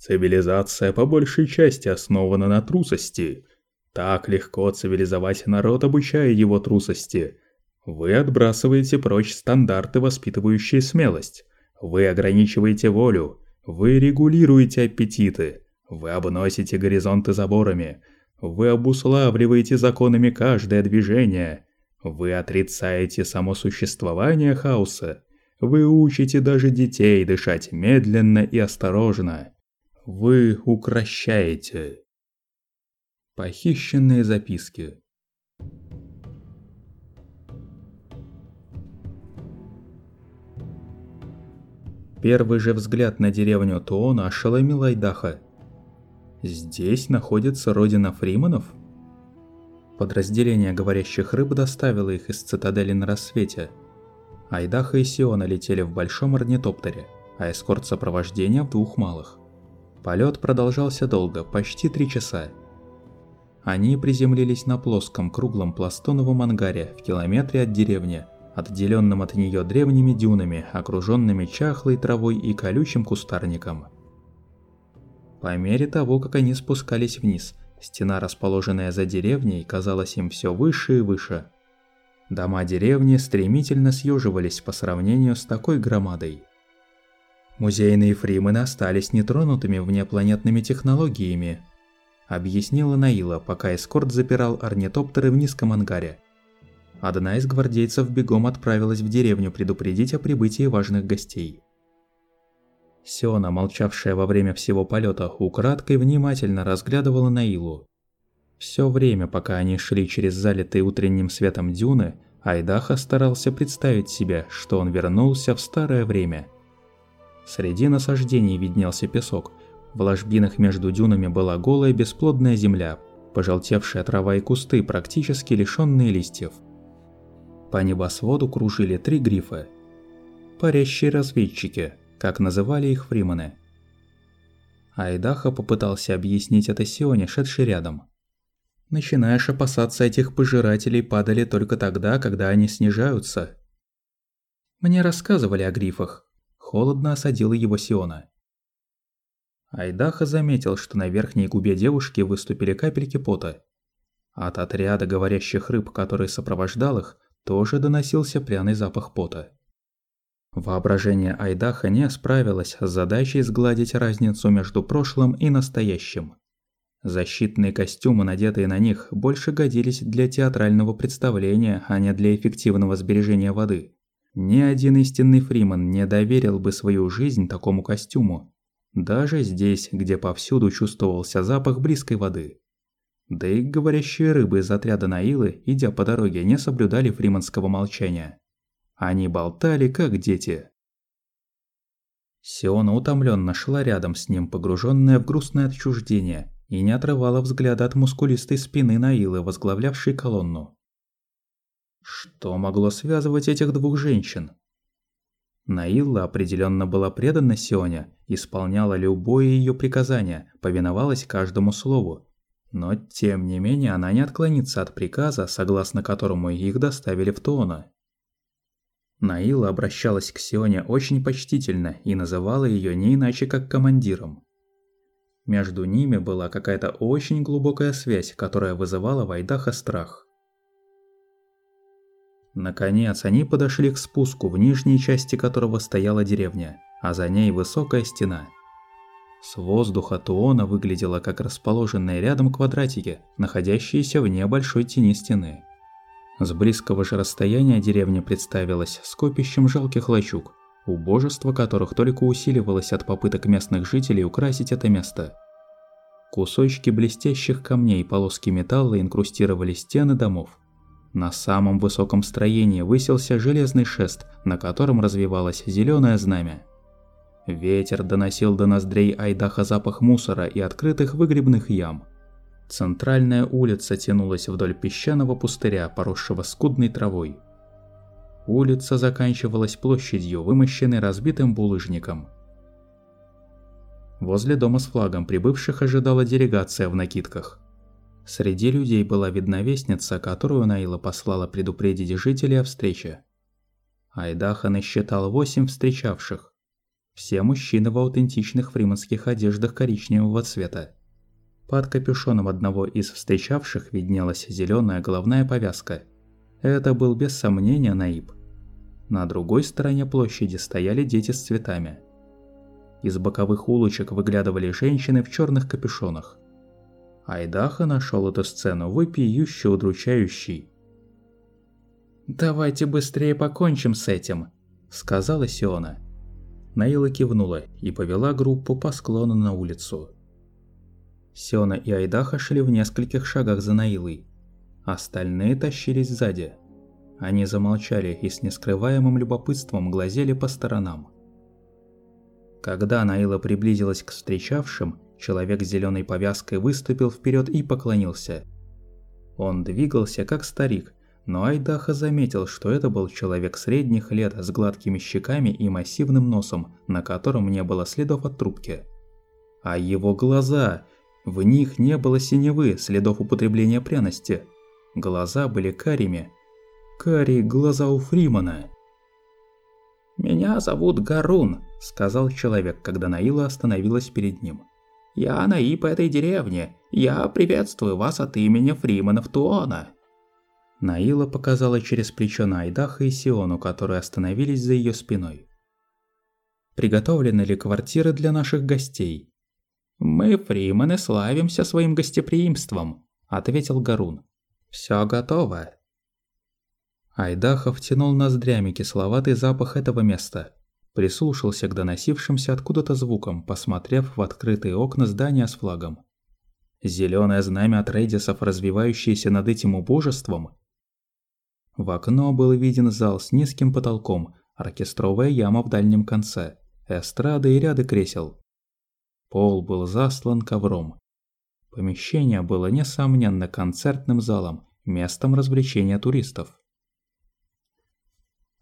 Цивилизация по большей части основана на трусости. Так легко цивилизовать народ, обучая его трусости. Вы отбрасываете прочь стандарты, воспитывающие смелость. Вы ограничиваете волю. Вы регулируете аппетиты. Вы обносите горизонты заборами. Вы обуславливаете законами каждое движение. Вы отрицаете само существование хаоса. Вы учите даже детей дышать медленно и осторожно. Вы укращаете. Похищенные записки. Первый же взгляд на деревню Туона ошеломил Айдаха. Здесь находится родина Фриманов? Подразделение говорящих рыб доставило их из цитадели на рассвете. Айдаха и Сиона летели в большом орнитоптере, а эскорт сопровождения в двух малых. Полет продолжался долго, почти три часа. Они приземлились на плоском круглом пластоновом ангаре в километре от деревни, отделенном от нее древними дюнами, окруженными чахлой травой и колючим кустарником. По мере того, как они спускались вниз, стена, расположенная за деревней, казалась им все выше и выше. Дома деревни стремительно съеживались по сравнению с такой громадой. Музейные фримены остались нетронутыми внепланетными технологиями, объяснила Наила, пока эскорт запирал орнитоптеры в низком ангаре. Одна из гвардейцев бегом отправилась в деревню предупредить о прибытии важных гостей. Сиона, молчавшая во время всего полета, украдкой внимательно разглядывала Наилу. Все время, пока они шли через залитые утренним светом дюны, Айдаха старался представить себе, что он вернулся в старое время. Среди насаждений виднелся песок. В ложбинах между дюнами была голая бесплодная земля, пожелтевшая трава и кусты, практически лишенные листьев. По небосводу кружили три грифа. Парящие разведчики – как называли их фримены. Айдаха попытался объяснить это Сионе, шедшей рядом. Начинаешь опасаться этих пожирателей падали только тогда, когда они снижаются. Мне рассказывали о грифах. Холодно осадила его Сиона. Айдаха заметил, что на верхней губе девушки выступили капельки пота. От отряда говорящих рыб, который сопровождал их, тоже доносился пряный запах пота. Воображение Айдаха не справилось с задачей сгладить разницу между прошлым и настоящим. Защитные костюмы, надетые на них, больше годились для театрального представления, а не для эффективного сбережения воды. Ни один истинный фриман не доверил бы свою жизнь такому костюму. Даже здесь, где повсюду чувствовался запах близкой воды. Да и говорящие рыбы из отряда Наилы, идя по дороге, не соблюдали фриманского молчания. Они болтали, как дети. Сиона утомленно шла рядом с ним, погруженная в грустное отчуждение, и не отрывала взгляда от мускулистой спины Наилы, возглавлявшей колонну. Что могло связывать этих двух женщин? Наилла определенно была предана Сионе, исполняла любое ее приказание, повиновалась каждому слову. Но, тем не менее, она не отклонится от приказа, согласно которому их доставили в Туона. Наила обращалась к Сионе очень почтительно и называла ее не иначе как командиром. Между ними была какая-то очень глубокая связь, которая вызывала в Айдаха страх. Наконец, они подошли к спуску, в нижней части которого стояла деревня, а за ней высокая стена. С воздуха Туона выглядела как расположенные рядом квадратики, находящиеся в небольшой тени стены. С близкого же расстояния деревня представилась скопищем жалких лачуг, убожество которых только усиливалось от попыток местных жителей украсить это место. Кусочки блестящих камней и полоски металла инкрустировали стены домов. На самом высоком строении высился железный шест, на котором развивалось зеленое знамя. Ветер доносил до ноздрей Айдаха запах мусора и открытых выгребных ям. Центральная улица тянулась вдоль песчаного пустыря, поросшего скудной травой. Улица заканчивалась площадью, вымощенной разбитым булыжником. Возле дома с флагом прибывших ожидала делегация в накидках. Среди людей была видна вестница, которую Наила послала предупредить жителей о встрече. Айдаха насчитал восемь встречавших. Все мужчины в аутентичных фриманских одеждах коричневого цвета. Под капюшоном одного из встречавших виднелась зеленая головная повязка. Это был без сомнения Наиб. На другой стороне площади стояли дети с цветами. Из боковых улочек выглядывали женщины в черных капюшонах. Айдаха нашел эту сцену вопиюще удручающей. «Давайте быстрее покончим с этим», – сказала Сиона. Наила кивнула и повела группу по склону на улицу. Сиона и Айдаха шли в нескольких шагах за Наилой. Остальные тащились сзади. Они замолчали и с нескрываемым любопытством глазели по сторонам. Когда Наила приблизилась к встречавшим, человек с зеленой повязкой выступил вперед и поклонился. Он двигался как старик, но Айдаха заметил, что это был человек средних лет с гладкими щеками и массивным носом, на котором не было следов от трубки. А его глаза! В них не было синевы, следов употребления пряности. Глаза были карими. Карие глаза у Фримана. «Меня зовут Гарун», – сказал человек, когда Наила остановилась перед ним. «Я Наиб этой деревни. Я приветствую вас от имени Фриманов Туона». Наила показала через плечо на Айдаха и Сиону, которые остановились за ее спиной. «Приготовлены ли квартиры для наших гостей?» «Мы, фриманы, славимся своим гостеприимством», – ответил Гарун. «Всё готово». Айдаха втянул ноздрями кисловатый запах этого места. Прислушался к доносившимся откуда-то звукам, посмотрев в открытые окна здания с флагом. Зелёное знамя от рейдисов, развивающееся над этим убожеством, в окно был виден зал с низким потолком, оркестровая яма в дальнем конце, эстрада и ряды кресел. Пол был заслан ковром. Помещение было, несомненно, концертным залом, местом развлечения туристов.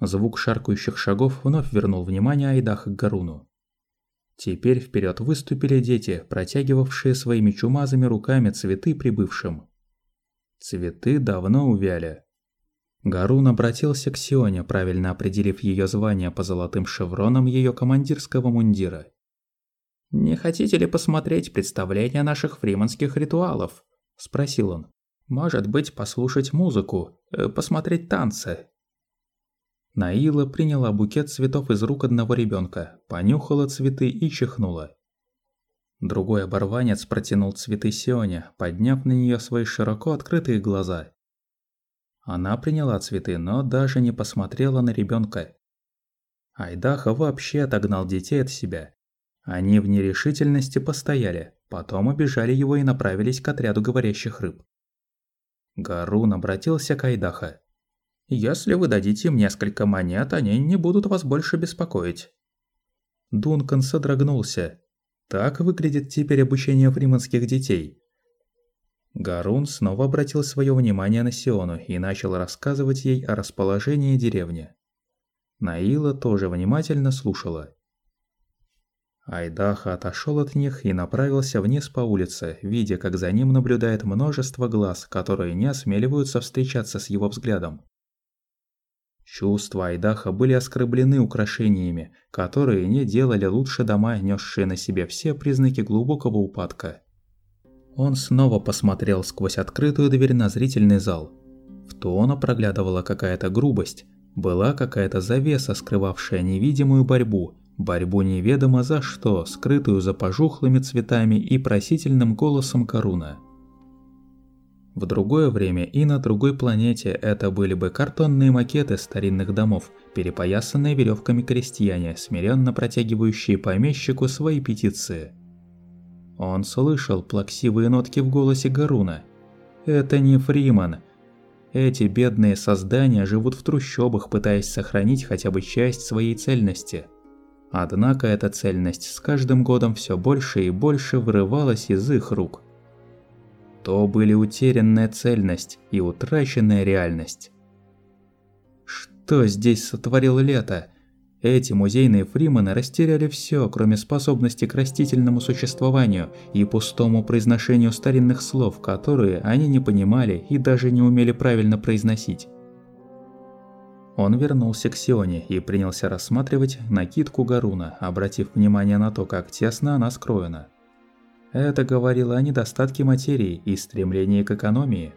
Звук шаркающих шагов вновь вернул внимание Айдаха к Гаруну. Теперь вперед выступили дети, протягивавшие своими чумазыми руками цветы прибывшим. Цветы давно увяли. Гарун обратился к Сионе, правильно определив ее звание по золотым шевронам ее командирского мундира. «Не хотите ли посмотреть представление наших фриманских ритуалов?» – спросил он. «Может быть, послушать музыку, э, посмотреть танцы?» Наила приняла букет цветов из рук одного ребенка, понюхала цветы и чихнула. Другой оборванец протянул цветы Сионе, подняв на нее свои широко открытые глаза. Она приняла цветы, но даже не посмотрела на ребенка. Айдаха вообще отогнал детей от себя. Они в нерешительности постояли, потом обижали его и направились к отряду говорящих рыб. Гарун обратился к Айдаха. «Если вы дадите им несколько монет, они не будут вас больше беспокоить». Дункан содрогнулся. Так выглядит теперь обучение фриманских детей. Гарун снова обратил свое внимание на Сиону и начал рассказывать ей о расположении деревни. Наила тоже внимательно слушала. Айдаха отошел от них и направился вниз по улице, видя, как за ним наблюдает множество глаз, которые не осмеливаются встречаться с его взглядом. Чувства Айдаха были оскорблены украшениями, которые не делали лучше дома, несшие на себе все признаки глубокого упадка. Он снова посмотрел сквозь открытую дверь на зрительный зал. В тона проглядывала какая-то грубость, была какая-то завеса, скрывавшая невидимую борьбу, борьбу неведомо за что, скрытую за пожухлыми цветами и просительным голосом Коруна. В другое время и на другой планете это были бы картонные макеты старинных домов, перепоясанные веревками крестьяне, смиренно протягивающие помещику свои петиции – он слышал плаксивые нотки в голосе Гаруна. «Это не Фриман. Эти бедные создания живут в трущобах, пытаясь сохранить хотя бы часть своей цельности. Однако эта цельность с каждым годом все больше и больше вырывалась из их рук. То были утерянная цельность и утраченная реальность. Что здесь сотворил лето? Эти музейные фримены растеряли все, кроме способности к растительному существованию и пустому произношению старинных слов, которые они не понимали и даже не умели правильно произносить. Он вернулся к Сионе и принялся рассматривать накидку Гаруна, обратив внимание на то, как тесно она скроена. Это говорило о недостатке материи и стремлении к экономии.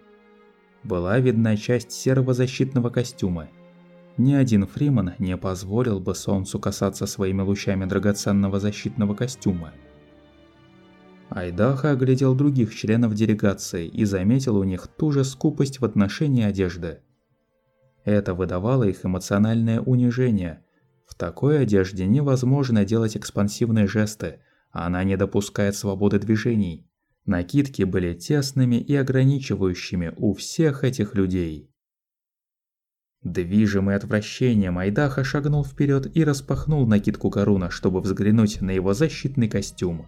Была видна часть серого защитного костюма. Ни один Фриман не позволил бы солнцу касаться своими лучами драгоценного защитного костюма. Айдаха оглядел других членов делегации и заметил у них ту же скупость в отношении одежды. Это выдавало их эмоциональное унижение. В такой одежде невозможно делать экспансивные жесты, она не допускает свободы движений. Накидки были тесными и ограничивающими у всех этих людей. Движимый отвращением Айдаха шагнул вперед и распахнул накидку Каруна, чтобы взглянуть на его защитный костюм.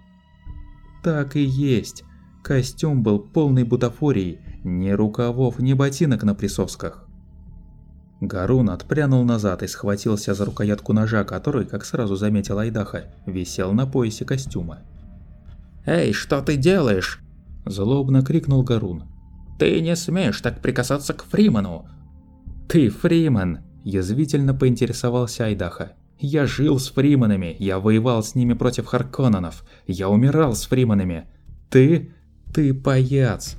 Так и есть. Костюм был полный бутафории, ни рукавов, ни ботинок на присосках. Гарун отпрянул назад и схватился за рукоятку ножа, который, как сразу заметил Айдаха, висел на поясе костюма. «Эй, что ты делаешь?» – злобно крикнул Гарун. «Ты не смеешь так прикасаться к Фриману!» «Ты Фриман!» – язвительно поинтересовался Айдаха. «Я жил с Фриманами, я воевал с ними против Харконненов, я умирал с Фриманами. Ты... ты паяц!»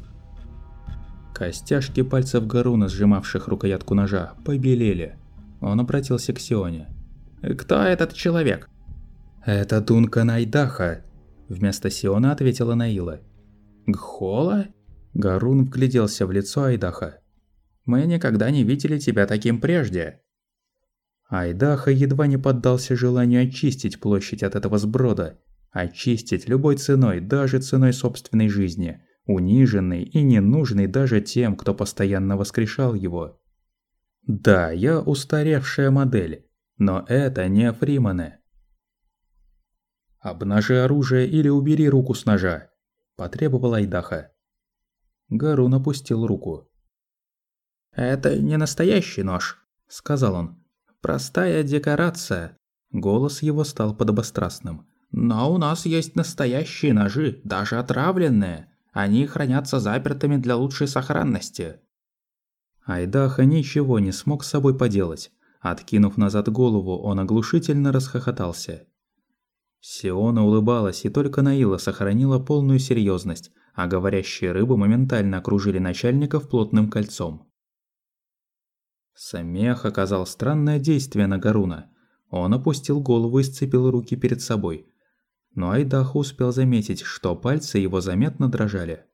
Костяшки пальцев Гаруна, сжимавших рукоятку ножа, побелели. Он обратился к Сионе. «Кто этот человек?» «Это Дункан Айдаха», – вместо Сиона ответила Наила. «Гхола?» Гарун вгляделся в лицо Айдаха. «Мы никогда не видели тебя таким прежде». Айдаха едва не поддался желанию очистить площадь от этого сброда. Очистить любой ценой, даже ценой собственной жизни – униженный и ненужный даже тем, кто постоянно воскрешал его. Да, я устаревшая модель, но это не Фриманы. «Обнажи оружие или убери руку с ножа», – потребовал Айдаха. Гарун опустил руку. «Это не настоящий нож», – сказал он. «Простая декорация». Голос его стал подобострастным. «Но у нас есть настоящие ножи, даже отравленные. Они хранятся запертыми для лучшей сохранности. Айдаха ничего не смог с собой поделать. Откинув назад голову, он оглушительно расхохотался. Сиона улыбалась, и только Наила сохранила полную серьезность, а говорящие рыбы моментально окружили начальников плотным кольцом. Самех оказал странное действие на Гаруна. Он опустил голову и сцепил руки перед собой, но Айдаху успел заметить, что пальцы его заметно дрожали.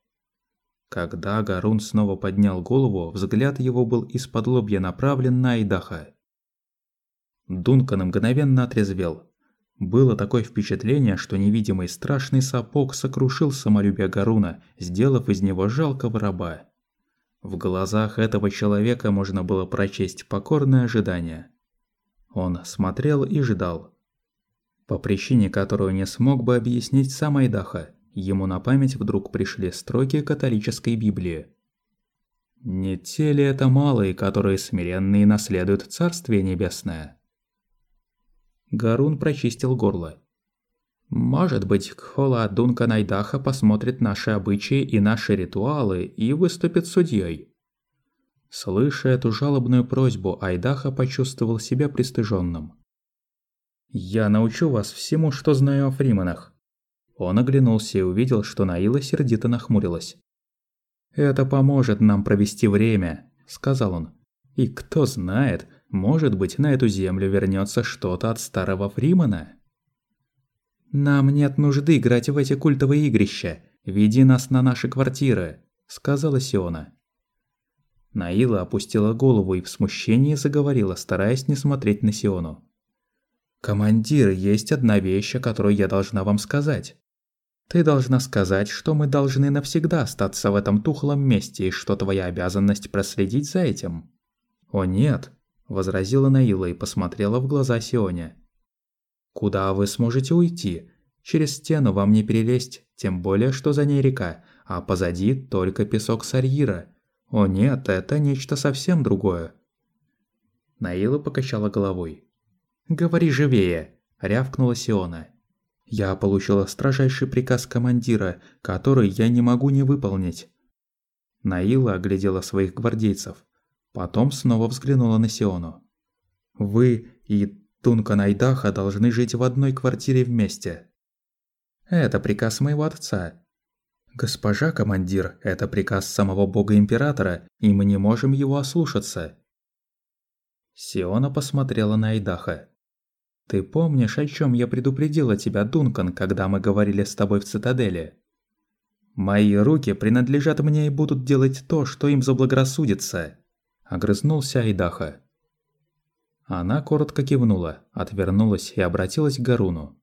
Когда Гарун снова поднял голову, взгляд его был из-под лобья направлен на Айдаха. Дункан мгновенно отрезвел. Было такое впечатление, что невидимый страшный сапог сокрушил самолюбие Гаруна, сделав из него жалкого раба. В глазах этого человека можно было прочесть покорное ожидание. Он смотрел и ждал. По причине, которую не смог бы объяснить сам Айдаха, ему на память вдруг пришли строки католической Библии. «Не те ли это малые, которые смиренные наследуют Царствие Небесное?» Гарун прочистил горло. «Может быть, Кхола Дунка Найдаха посмотрит наши обычаи и наши ритуалы и выступит судьей. Слыша эту жалобную просьбу, Айдаха почувствовал себя пристыженным. «Я научу вас всему, что знаю о Фриманах». Он оглянулся и увидел, что Наила сердито нахмурилась. «Это поможет нам провести время», – сказал он. «И кто знает, может быть, на эту землю вернется что-то от старого Фримана?» «Нам нет нужды играть в эти культовые игрища. Веди нас на наши квартиры», – сказала Сиона. Наила опустила голову и в смущении заговорила, стараясь не смотреть на Сиону. «Командир, есть одна вещь, о которой я должна вам сказать. Ты должна сказать, что мы должны навсегда остаться в этом тухлом месте и что твоя обязанность проследить за этим». «О нет», – возразила Наила и посмотрела в глаза Сионе. «Куда вы сможете уйти? Через стену вам не перелезть, тем более, что за ней река, а позади только песок Сарьира. О нет, это нечто совсем другое». Наила покачала головой. «Говори живее!» – рявкнула Сиона. «Я получила строжайший приказ командира, который я не могу не выполнить». Наила оглядела своих гвардейцев. Потом снова взглянула на Сиону. Вы и Тункан Айдаха должны жить в одной квартире вместе. Это приказ моего отца. Госпожа командир, это приказ самого бога-императора, и мы не можем его ослушаться. Сиона посмотрела на Айдаха. Ты помнишь, о чем я предупредила тебя, Дункан, когда мы говорили с тобой в цитадели? Мои руки принадлежат мне и будут делать то, что им заблагорассудится, огрызнулся Айдаха. Она коротко кивнула, отвернулась и обратилась к Гаруну.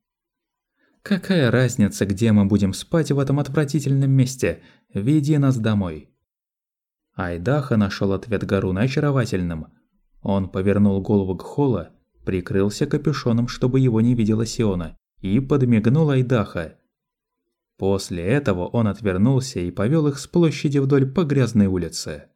«Какая разница, где мы будем спать в этом отвратительном месте? Веди нас домой». Айдаха нашел ответ Гаруна очаровательным. Он повернул голову к Холла, прикрылся капюшоном, чтобы его не видела Сиона, и подмигнул Айдаха. После этого он отвернулся и повел их с площади вдоль по грязной улице.